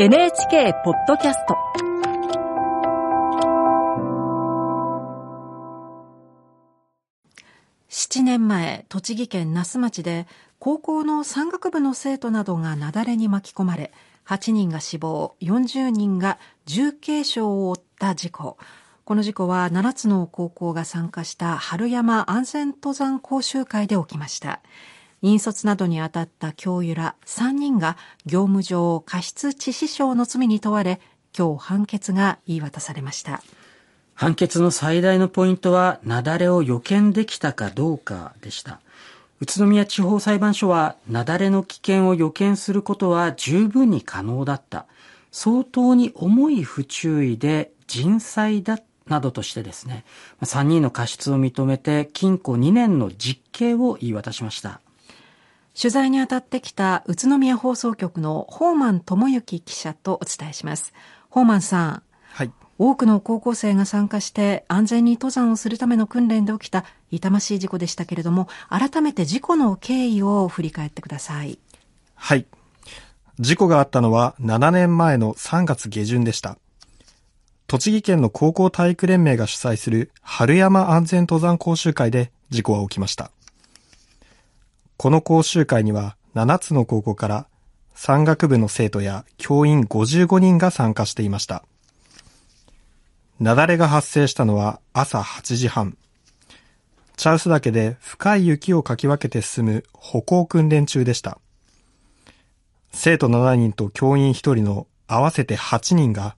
NHK ポッドキャスト。7年前栃木県那須町で高校の山岳部の生徒などが雪崩に巻き込まれ8人が死亡40人が重軽傷を負った事故。この事故は7つの高校が参加した春山安全登山講習会で起きました。引率などに当たった教諭ら3人が業務上過失致死傷の罪に問われ今日判決が言い渡されました。判決の最大のポイントは雪崩を予見できたかどうかでした。宇都宮地方裁判所は雪崩の危険を予見することは十分に可能だった。相当に重い不注意で人災だなどとしてですね3人の過失を認めて禁錮2年の実刑を言い渡しました。取材に当たってきた宇都宮放送局のホーマン智之記者とお伝えしますホーマンさんはい多くの高校生が参加して安全に登山をするための訓練で起きた痛ましい事故でしたけれども、改めて事故の経緯を振り返ってください。はい。事故があったのは7年前の3月下旬でした。栃木県の高校体育連盟が主催する春山安全登山講習会で事故は起きました。この講習会には7つの高校から山岳部の生徒や教員55人が参加していました。雪崩が発生したのは朝8時半。茶臼岳で深い雪をかき分けて進む歩行訓練中でした。生徒7人と教員1人の合わせて8人が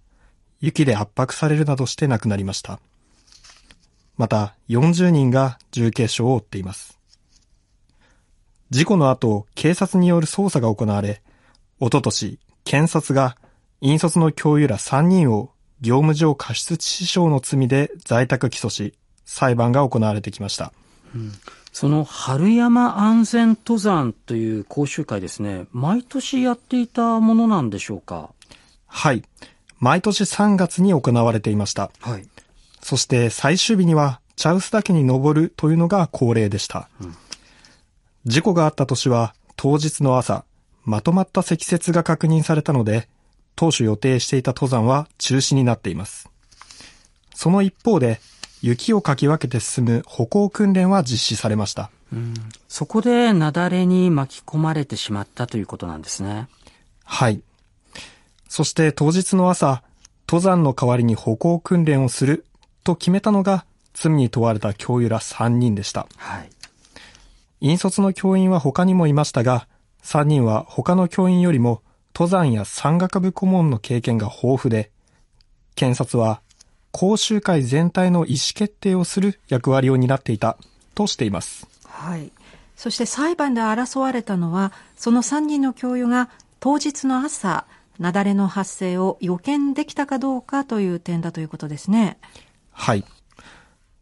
雪で圧迫されるなどして亡くなりました。また40人が重軽傷を負っています。事故の後、警察による捜査が行われ、おととし、検察が引率の教諭ら3人を業務上過失致死傷の罪で在宅起訴し、裁判が行われてきました。うん、その春山安全登山という講習会ですね、毎年やっていたものなんでしょうか？はい。毎年3月に行われていました。はい。そして最終日には茶臼岳に登るというのが恒例でした。うん、事故があった年は当日の朝、まとまった積雪が確認されたので、当初予定していた登山は中止になっています。その一方で、雪をかき分けて進む歩行訓練は実施されました。うん、そこで雪崩に巻き込まれてしまったということなんですね。はい。そして当日の朝、登山の代わりに歩行訓練をすると決めたのが罪に問われた教諭ら3人でした。はい。引率の教員は他にもいましたが、3人は他の教員よりも登山や山岳部顧問の経験が豊富で、検察は講習会全体の意思決定をする役割を担っていたとしています。はい。そして裁判で争われたのは、その3人の教諭が当日の朝、雪崩の発生を予見できたかどうかという点だということですね。はい。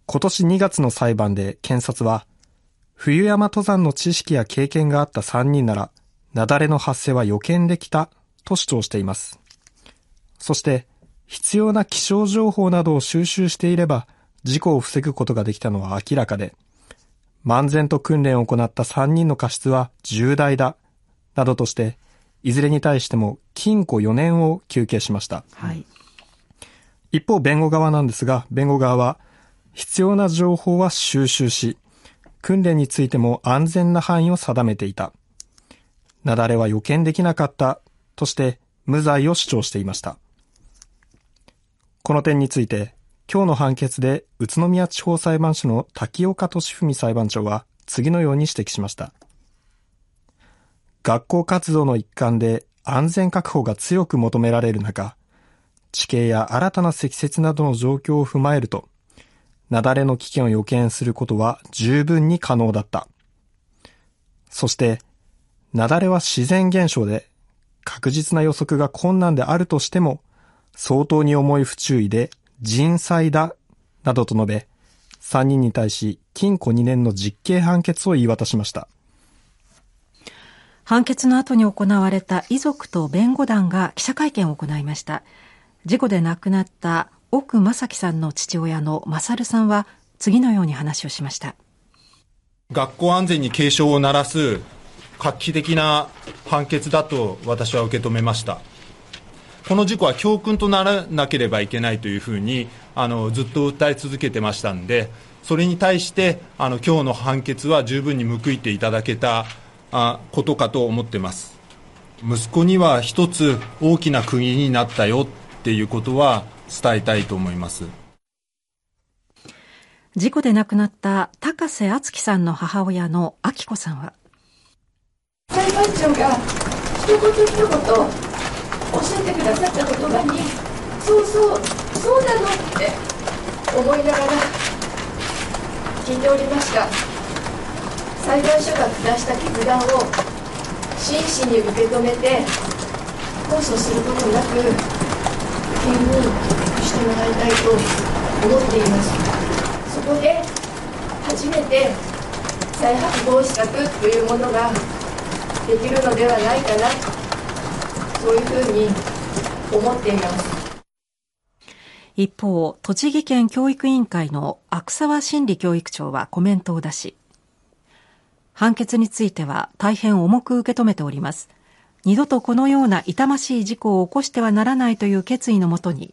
今年2月の裁判で検察は、冬山登山の知識や経験があった3人なら、雪崩の発生は予見できたと主張しています。そして、必要な気象情報などを収集していれば、事故を防ぐことができたのは明らかで、漫然と訓練を行った3人の過失は重大だ、などとして、いずれに対しても禁錮4年を求刑しました。はい。一方、弁護側なんですが、弁護側は、必要な情報は収集し、訓練についても安全な範囲を定めていた。雪崩は予見できなかったとして無罪を主張していました。この点について、今日の判決で宇都宮地方裁判所の滝岡俊文裁判長は次のように指摘しました。学校活動の一環で安全確保が強く求められる中、地形や新たな積雪などの状況を踏まえると、雪崩の危険を予見することは十分に可能だった。そして、雪崩は自然現象で、確実な予測が困難であるとしても、相当に重い不注意で人災だ、などと述べ、3人に対し禁錮2年の実刑判決を言い渡しました。判決の後に行われた遺族と弁護団が記者会見を行いました。事故で亡くなった奥正樹さんの父親の勝さんは次のように話をしました。学校安全に警鐘を鳴らす画期的な判決だと私は受け止めました。この事故は教訓とならなければいけないというふうにあのずっと訴え続けてましたんでそれに対してあの今日の判決は十分に報いていただけたあことかと思ってます息子には一つ大きな国になったよっていうことは伝えたいと思います。事故で亡くなった高瀬敦樹さんの母親の明子さんは。裁判長が一言一言おっしゃってくださった言葉にそうそうそうなのって思いながら聞いておりました。裁判所が下した決断を真摯に受け止めて控訴することなく県にしてもらいたいと思っていますそこで初めて再発防止策というものができるのではないかなそういうふうに思っています一方、栃木県教育委員会の阿久沢真理教育長はコメントを出し、判決については大変重く受け止めております。二度とこのような痛ましい事故を起こしてはならないという決意のもとに、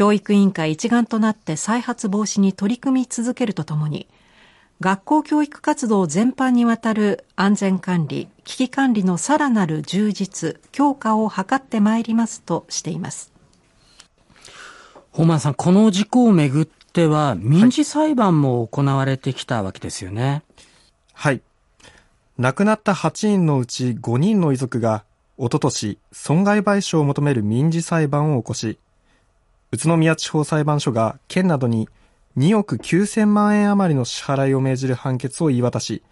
教育委員会一丸となって再発防止に取り組み続けるとともに、学校教育活動全般にわたる安全管理、危機管理のさらなる充実、強化を図ってまいりますとしています。本間さん、この事故をめぐっては民事裁判も行われてきたわけですよね。はい。亡くなった8人のうち5人の遺族が、おととし、損害賠償を求める民事裁判を起こし、宇都宮地方裁判所が県などに2億9000万円余りの支払いを命じる判決を言い渡し、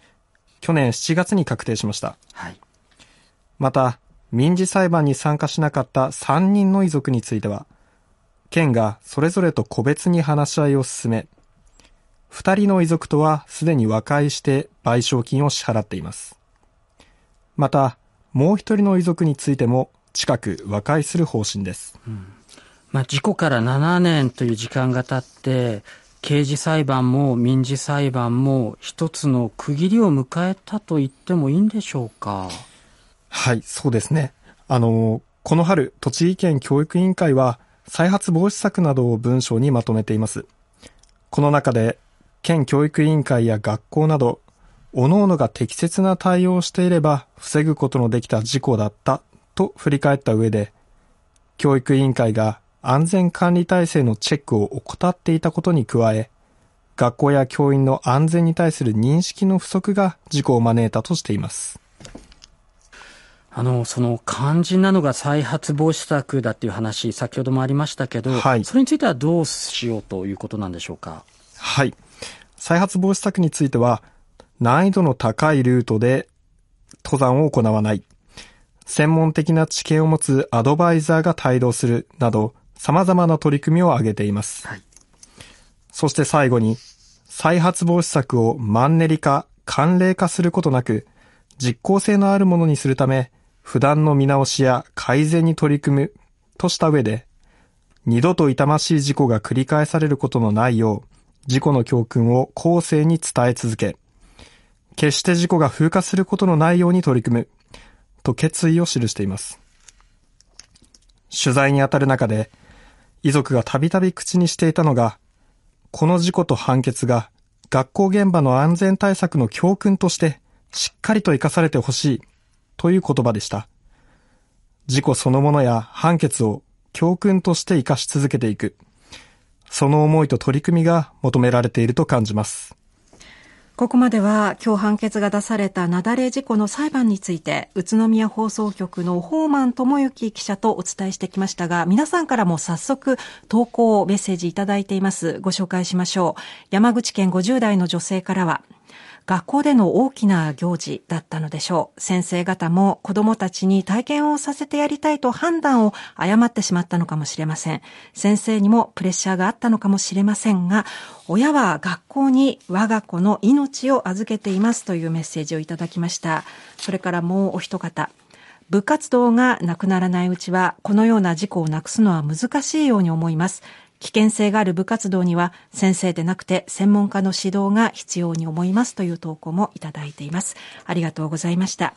去年7月に確定しました。はい。また、民事裁判に参加しなかった3人の遺族については、県がそれぞれと個別に話し合いを進め、2人の遺族とはすでに和解して賠償金を支払っています。また、もう1人の遺族についても近く和解する方針です。うんまあ、事故から7年という時間が経って、刑事裁判も民事裁判も一つの区切りを迎えたと言ってもいいんでしょうか？はい、そうですね。あの、この春、栃木県教育委員会は再発防止策などを文章にまとめています。この中で、県教育委員会や学校など、各々が適切な対応をしていれば防ぐことのできた事故だったと振り返った上で、教育委員会が安全管理体制のチェックを怠っていたことに加え、学校や教員の安全に対する認識の不足が事故を招いたとしています。あの、その肝心なのが再発防止策だっていう話、先ほどもありましたけど、はい、それについてはどうしようということなんでしょうか？はい。再発防止策については、難易度の高いルートで登山を行わない、専門的な知見を持つアドバイザーが帯同するなど、様々な取り組みを挙げています。はい、そして最後に、再発防止策をマンネリ化、慣例化することなく、実効性のあるものにするため、普段の見直しや改善に取り組むとした上で、二度と痛ましい事故が繰り返されることのないよう、事故の教訓を後世に伝え続け、決して事故が風化することのないように取り組む、と決意を記しています。取材にあたる中で、遺族がたびたび口にしていたのが、この事故と判決が学校現場の安全対策の教訓としてしっかりと生かされてほしいという言葉でした。事故そのものや判決を教訓として生かし続けていく。その思いと取り組みが求められていると感じます。ここまでは今日判決が出された雪崩事故の裁判について宇都宮放送局のホーマン智之記者とお伝えしてきましたが皆さんからも早速投稿メッセージいただいています。ご紹介しましょう。山口県50代の女性からは学校での大きな行事だったのでしょう。先生方も子供たちに体験をさせてやりたいと判断を誤ってしまったのかもしれません。先生にもプレッシャーがあったのかもしれませんが、親は学校に我が子の命を預けていますというメッセージをいただきました。それからもうお一方。部活動がなくならないうちは、このような事故をなくすのは難しいように思います。危険性がある部活動には先生でなくて専門家の指導が必要に思いますという投稿もいただいています。ありがとうございました。